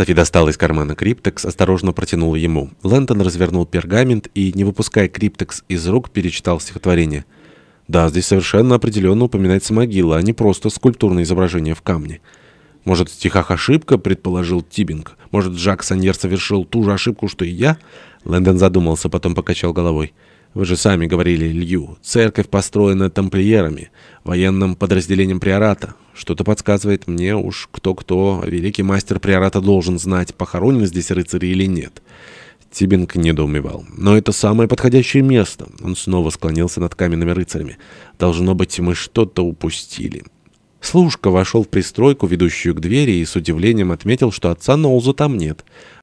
Софи достала из кармана криптекс, осторожно протянула ему. Лэнтон развернул пергамент и, не выпуская криптекс из рук, перечитал стихотворение. Да, здесь совершенно определенно упоминается могила, а не просто скульптурное изображение в камне. Может, в стихах ошибка, предположил Тибинг. Может, Жак Саньер совершил ту же ошибку, что и я? Лэндон задумался, потом покачал головой. Вы же сами говорили, Лью, церковь построена тамплиерами, военным подразделением приората. Что-то подсказывает мне уж кто-кто, великий мастер приората должен знать, похоронены здесь рыцари или нет. Тибинг недоумевал. «Но это самое подходящее место». Он снова склонился над каменными рыцарями. «Должно быть, мы что-то упустили». Служка вошел в пристройку, ведущую к двери, и с удивлением отметил, что отца Ноуза там нет.